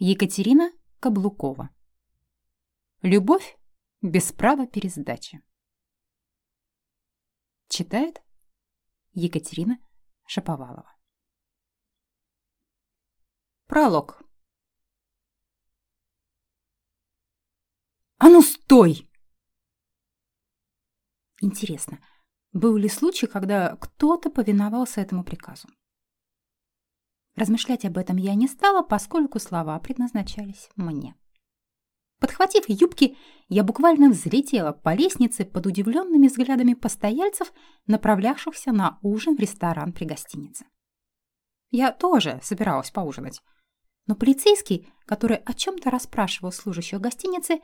Екатерина Каблукова. Любовь без права пересдачи. Читает Екатерина Шаповалова. Пролог. «А ну, стой!» Интересно, был ли случай, когда кто-то повиновался этому приказу? Размышлять об этом я не стала, поскольку слова предназначались мне. Подхватив юбки, я буквально взлетела по лестнице под удивленными взглядами постояльцев, направлявшихся на ужин в ресторан при гостинице. Я тоже собиралась поужинать, но полицейский, который о чем-то расспрашивал служащего гостиницы,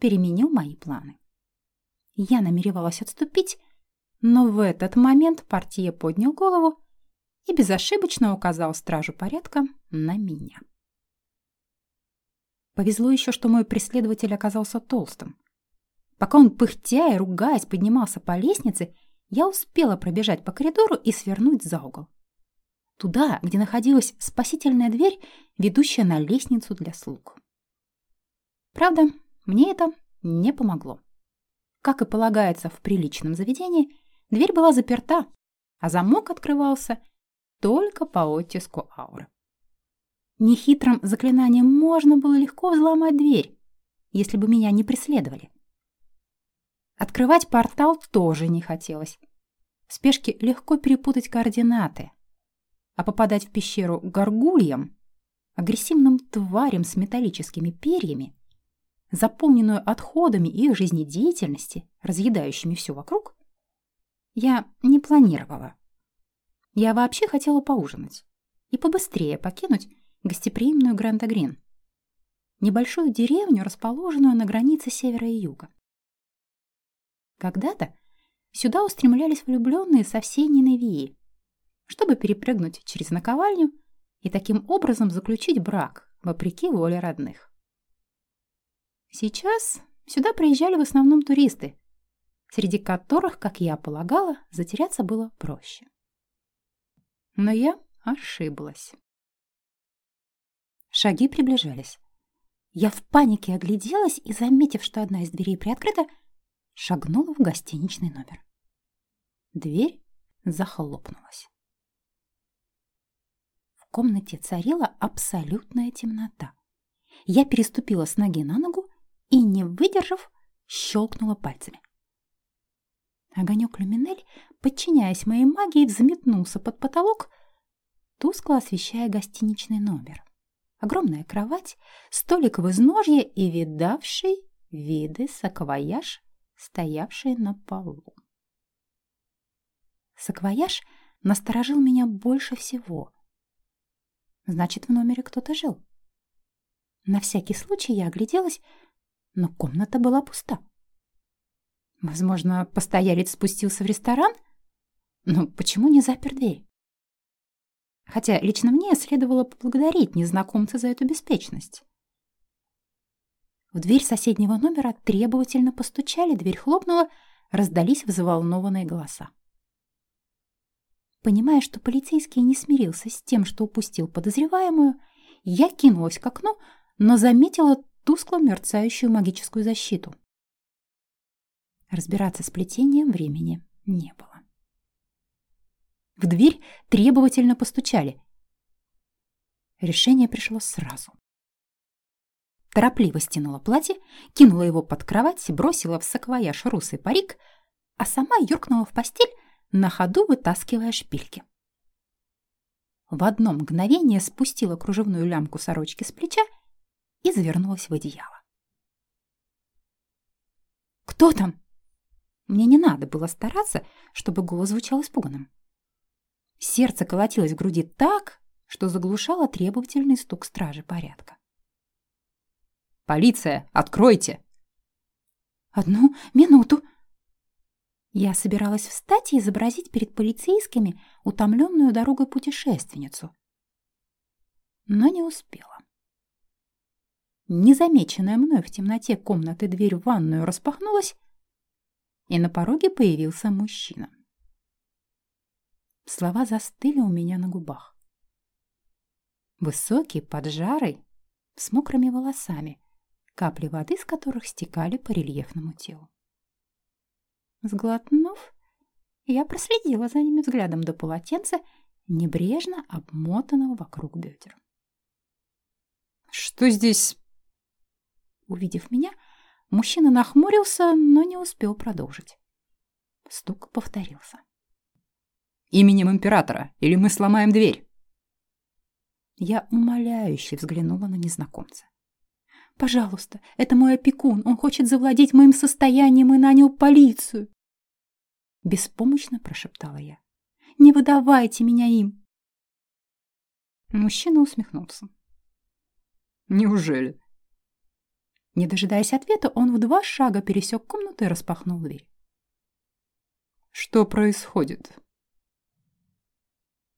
переменил мои планы. Я намеревалась отступить, но в этот момент партия поднял голову и безошибочно указал стражу порядка на меня. Повезло еще, что мой преследователь оказался толстым. Пока он, пыхтя и ругаясь, поднимался по лестнице, я успела пробежать по коридору и свернуть за угол. Туда, где находилась спасительная дверь, ведущая на лестницу для слуг. Правда, мне это не помогло. Как и полагается в приличном заведении, дверь была заперта, а замок открывался только по оттиску ауры. Нехитрым заклинанием можно было легко взломать дверь, если бы меня не преследовали. Открывать портал тоже не хотелось. В спешке легко перепутать координаты, а попадать в пещеру горгульям, агрессивным тварям с металлическими перьями, заполненную отходами их жизнедеятельности, разъедающими все вокруг, я не планировала. Я вообще хотела поужинать и побыстрее покинуть гостеприимную Гранд-Агрин, небольшую деревню, расположенную на границе севера и юга. Когда-то сюда устремлялись влюбленные со всей Ниневии, чтобы перепрыгнуть через наковальню и таким образом заключить брак, вопреки воле родных. Сейчас сюда приезжали в основном туристы, среди которых, как я полагала, затеряться было проще. Но я ошиблась. Шаги приближались. Я в панике огляделась и, заметив, что одна из дверей приоткрыта, шагнула в гостиничный номер. Дверь захлопнулась. В комнате царила абсолютная темнота. Я переступила с ноги на ногу и, не выдержав, щелкнула пальцами. Огонек люминель, подчиняясь моей магии, взметнулся под потолок, тускло освещая гостиничный номер. Огромная кровать, столик в изножье и видавший виды саквояж, стоявший на полу. Саквояж насторожил меня больше всего. Значит, в номере кто-то жил. На всякий случай я огляделась, но комната была пуста. Возможно, постоялец спустился в ресторан? Но почему не запер дверь? Хотя лично мне следовало поблагодарить незнакомца за эту беспечность. В дверь соседнего номера требовательно постучали, дверь хлопнула, раздались взволнованные голоса. Понимая, что полицейский не смирился с тем, что упустил подозреваемую, я кинулась к окну, но заметила тускло мерцающую магическую защиту. Разбираться с плетением времени не было. В дверь требовательно постучали. Решение пришло сразу. Торопливо стянула платье, кинула его под кровать, бросила в саквояж русый парик, а сама юркнула в постель, на ходу вытаскивая шпильки. В одно мгновение спустила кружевную лямку сорочки с плеча и завернулась в одеяло. «Кто там?» Мне не надо было стараться, чтобы голос звучал испуганным. Сердце колотилось в груди так, что заглушало требовательный стук стражи порядка. «Полиция, откройте!» «Одну минуту!» Я собиралась встать и изобразить перед полицейскими утомленную дорогой путешественницу, но не успела. Незамеченная мной в темноте комнаты дверь в ванную распахнулась, и на пороге появился мужчина. Слова застыли у меня на губах. Высокий, поджарый, с мокрыми волосами, капли воды с которых стекали по рельефному телу. Сглотнув, я проследила за ними взглядом до полотенца, небрежно обмотанного вокруг бедер. «Что здесь?» Увидев меня, мужчина нахмурился, но не успел продолжить. Стук повторился. «Именем императора, или мы сломаем дверь?» Я умоляюще взглянула на незнакомца. «Пожалуйста, это мой опекун, он хочет завладеть моим состоянием и нанял полицию!» Беспомощно прошептала я. «Не выдавайте меня им!» Мужчина усмехнулся. «Неужели?» Не дожидаясь ответа, он в два шага пересек комнату и распахнул дверь. «Что происходит?»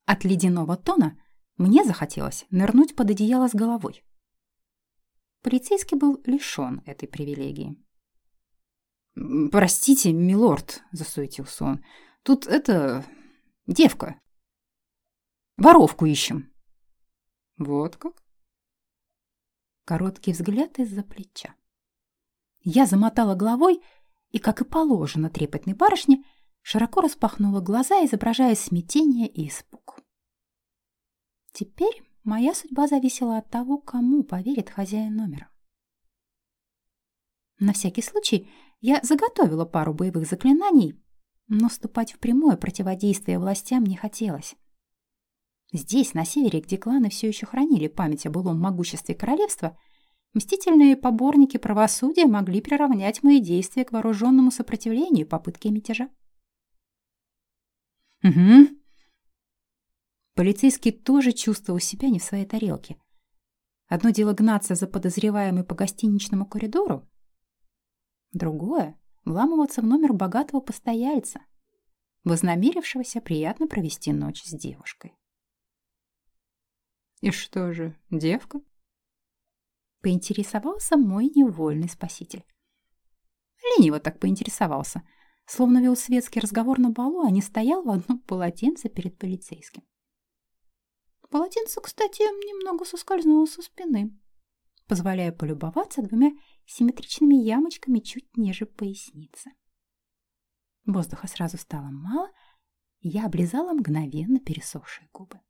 От ледяного тона мне захотелось нырнуть под одеяло с головой. Полицейский был лишён этой привилегии. «Простите, милорд», — засуетился он, — «тут это... девка. Воровку ищем». «Вот как?» Короткий взгляд из-за плеча. Я замотала головой и, как и положено трепетной барышне, широко распахнула глаза, изображая смятение и испуг. Теперь моя судьба зависела от того, кому поверит хозяин номера. На всякий случай я заготовила пару боевых заклинаний, но вступать в прямое противодействие властям не хотелось. Здесь, на севере, где кланы все еще хранили память о былом могуществе королевства, мстительные поборники правосудия могли приравнять мои действия к вооруженному сопротивлению и попытке мятежа. «Угу», Полицейский тоже чувствовал себя не в своей тарелке. Одно дело гнаться за подозреваемой по гостиничному коридору, другое — вламываться в номер богатого постояльца, вознамерившегося приятно провести ночь с девушкой. «И что же, девка?» Поинтересовался мой невольный спаситель. Лениво так поинтересовался, словно вел светский разговор на балу, а не стоял в одном полотенце перед полицейским. Полотенце, кстати, немного соскользнуло со спины, позволяя полюбоваться двумя симметричными ямочками чуть ниже поясницы. Воздуха сразу стало мало, и я облизала мгновенно пересохшие губы.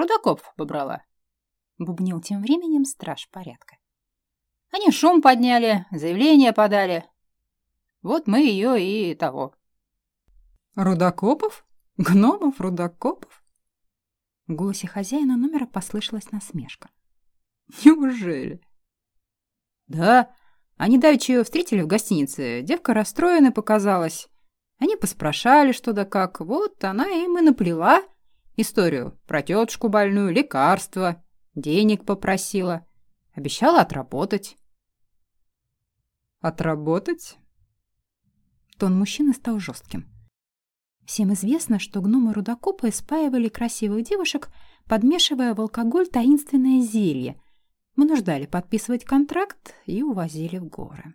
«Рудаков побрала», — бубнил тем временем страж порядка. «Они шум подняли, заявление подали. Вот мы ее и того». «Рудокопов? Гномов, рудокопов?» В голосе хозяина номера послышалась насмешка. «Неужели?» «Да, они давеча ее встретили в гостинице. Девка расстроена показалась. Они поспрашали что да как. Вот она им и наплела историю про тетушку больную, лекарства, денег попросила. Обещала отработать». «Отработать?» Тон мужчины стал жестким. Всем известно, что гномы-рудокопы спаивали красивых девушек, подмешивая в алкоголь таинственное зелье. Вынуждали подписывать контракт и увозили в горы.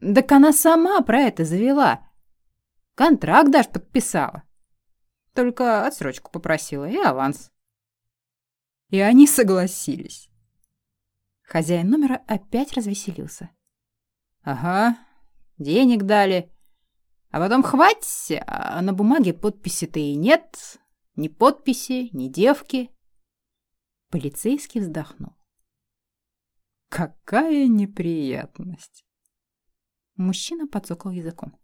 «Так она сама про это завела. Контракт даже подписала. Только отсрочку попросила и аванс». И они согласились. Хозяин номера опять развеселился. «Ага, денег дали» А потом хватит, а на бумаге подписи-то и нет. Ни подписи, ни девки. Полицейский вздохнул. Какая неприятность. Мужчина подсокал языком.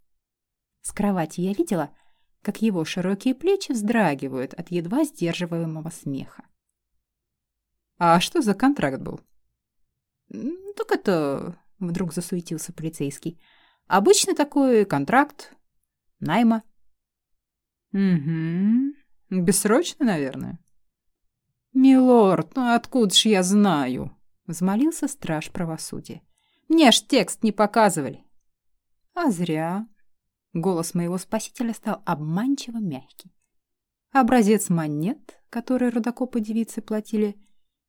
С кровати я видела, как его широкие плечи вздрагивают от едва сдерживаемого смеха. «А что за контракт был?» «Так это...» — вдруг засуетился полицейский. «Обычный такой контракт найма. Угу. Бессрочно, наверное. Милорд, ну откуда ж я знаю? Взмолился страж правосудия. Мне ж текст не показывали. А зря. Голос моего спасителя стал обманчиво мягкий. Образец монет, которые рудокопы девицы платили,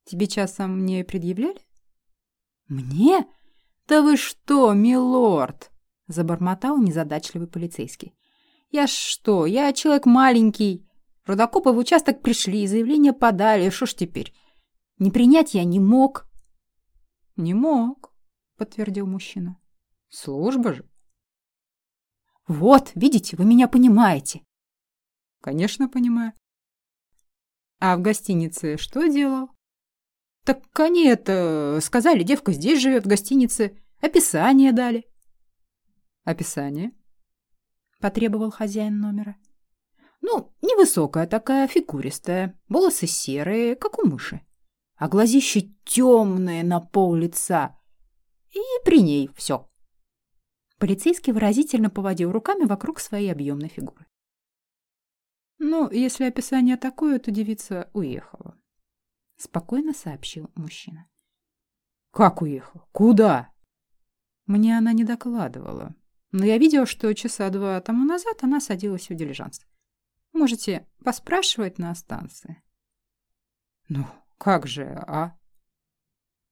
тебе часом не предъявляли? Мне? Да вы что, милорд? Забормотал незадачливый полицейский. Я что, я человек маленький. Рудокопы в участок пришли, заявление подали, что ж теперь? Не принять я не мог. Не мог, подтвердил мужчина. Служба же. Вот, видите, вы меня понимаете. Конечно, понимаю. А в гостинице что делал? Так они это сказали, девка здесь живет в гостинице, описание дали. Описание? Потребовал хозяин номера. Ну, невысокая такая, фигуристая, волосы серые, как у мыши, а глазища темные на пол лица. И при ней все. Полицейский выразительно поводил руками вокруг своей объемной фигуры. Ну, если описание такое, то девица уехала. Спокойно сообщил мужчина. Как уехала? Куда? Мне она не докладывала. Но я видел, что часа два тому назад она садилась в дилижанс. Можете поспрашивать на станции. Ну, как же, а?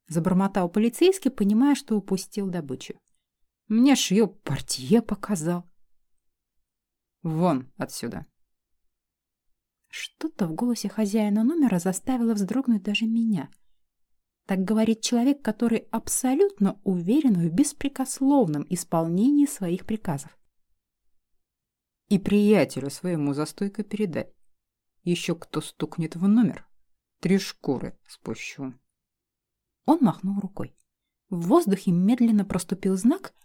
Забормотал полицейский, понимая, что упустил добычу. Мне ж ее портье показал. Вон отсюда. Что-то в голосе хозяина номера заставило вздрогнуть даже меня. Так говорит человек, который абсолютно уверен в беспрекословном исполнении своих приказов. И приятелю своему за стойкой передай. Еще кто стукнет в номер, три шкуры спущу. Он махнул рукой. В воздухе медленно проступил знак,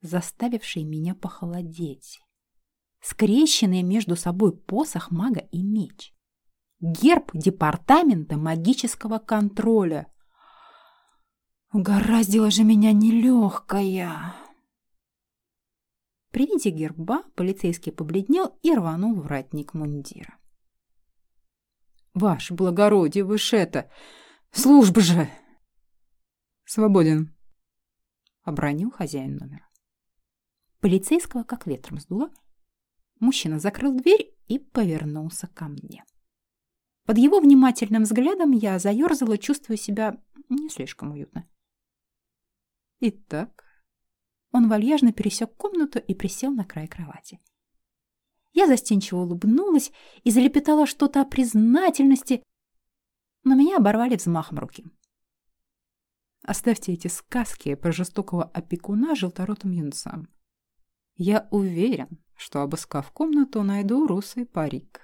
заставивший меня похолодеть. Скрещенные между собой посох мага и меч. Герб департамента магического контроля. Угораздило же меня нелегкая. При виде герба полицейский побледнел и рванул вратник мундира. «Ваше благородие, вы это... Служба же!» «Свободен», — обронил хозяин номера. Полицейского как ветром сдуло. Мужчина закрыл дверь и повернулся ко мне. Под его внимательным взглядом я заерзала, чувствуя себя не слишком уютно. «Итак, он вальяжно пересек комнату и присел на край кровати. Я застенчиво улыбнулась и залепетала что-то о признательности, но меня оборвали взмахом руки. Оставьте эти сказки про жестокого опекуна желторотым юнцам. Я уверен, что, обыскав комнату, найду русый парик.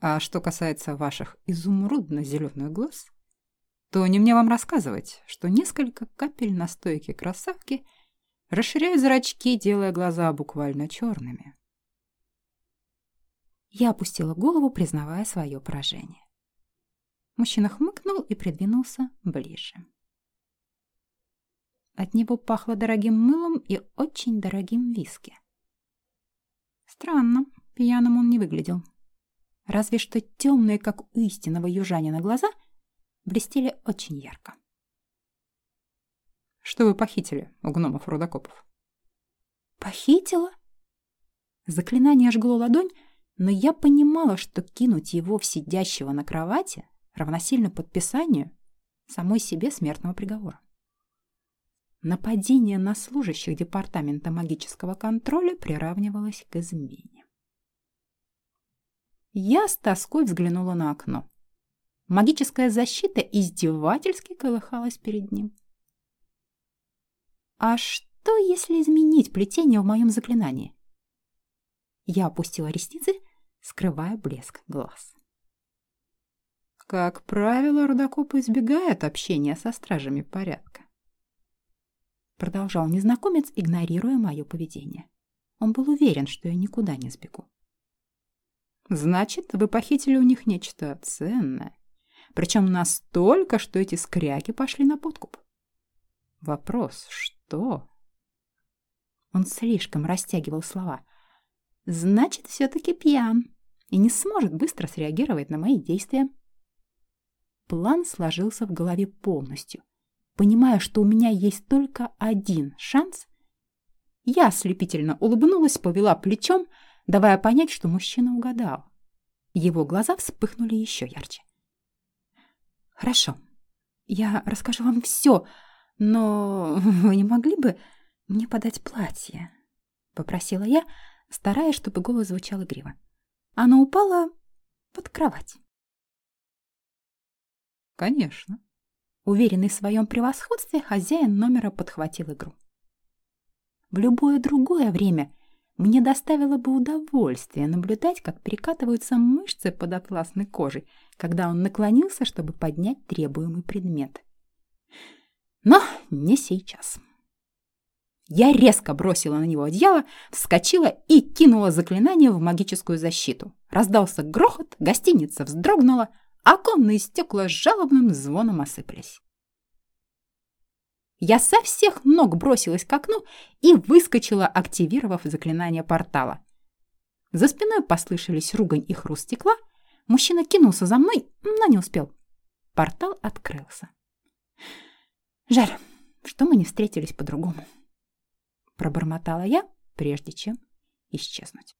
А что касается ваших изумрудно-зеленых глаз, то не мне вам рассказывать, что несколько капель настойки красавки — расширяя зрачки, делая глаза буквально черными. Я опустила голову, признавая свое поражение. Мужчина хмыкнул и придвинулся ближе. От него пахло дорогим мылом и очень дорогим виски. Странно, пьяным он не выглядел. Разве что темные, как у истинного южанина, глаза блестели очень ярко. Что вы похитили у гномов-рудокопов? Похитила? Заклинание жгло ладонь, но я понимала, что кинуть его в сидящего на кровати равносильно подписанию самой себе смертного приговора. Нападение на служащих Департамента магического контроля приравнивалось к измене. Я с тоской взглянула на окно. Магическая защита издевательски колыхалась перед ним. А что, если изменить плетение в моем заклинании? Я опустила ресницы, скрывая блеск глаз. Как правило, рудокопы избегают общения со стражами порядка. Продолжал незнакомец, игнорируя мое поведение. Он был уверен, что я никуда не сбегу. Значит, вы похитили у них нечто ценное. Причем настолько, что эти скряги пошли на подкуп. Вопрос, что? Он слишком растягивал слова. Значит, все-таки пьян и не сможет быстро среагировать на мои действия. План сложился в голове полностью. Понимая, что у меня есть только один шанс, я ослепительно улыбнулась, повела плечом, давая понять, что мужчина угадал. Его глаза вспыхнули еще ярче. «Хорошо, я расскажу вам все, «Но вы не могли бы мне подать платье?» — попросила я, стараясь, чтобы голос звучал игриво. Оно упало под кровать. Конечно. Уверенный в своем превосходстве, хозяин номера подхватил игру. В любое другое время мне доставило бы удовольствие наблюдать, как перекатываются мышцы под атласной кожей, когда он наклонился, чтобы поднять требуемый предмет. Но не сейчас. Я резко бросила на него одеяло, вскочила и кинула заклинание в магическую защиту. Раздался грохот, гостиница вздрогнула, оконные стекла с жалобным звоном осыпались. Я со всех ног бросилась к окну и выскочила, активировав заклинание портала. За спиной послышались ругань и хруст стекла. Мужчина кинулся за мной, но не успел. Портал открылся. Жаль, что мы не встретились по-другому. Пробормотала я, прежде чем исчезнуть.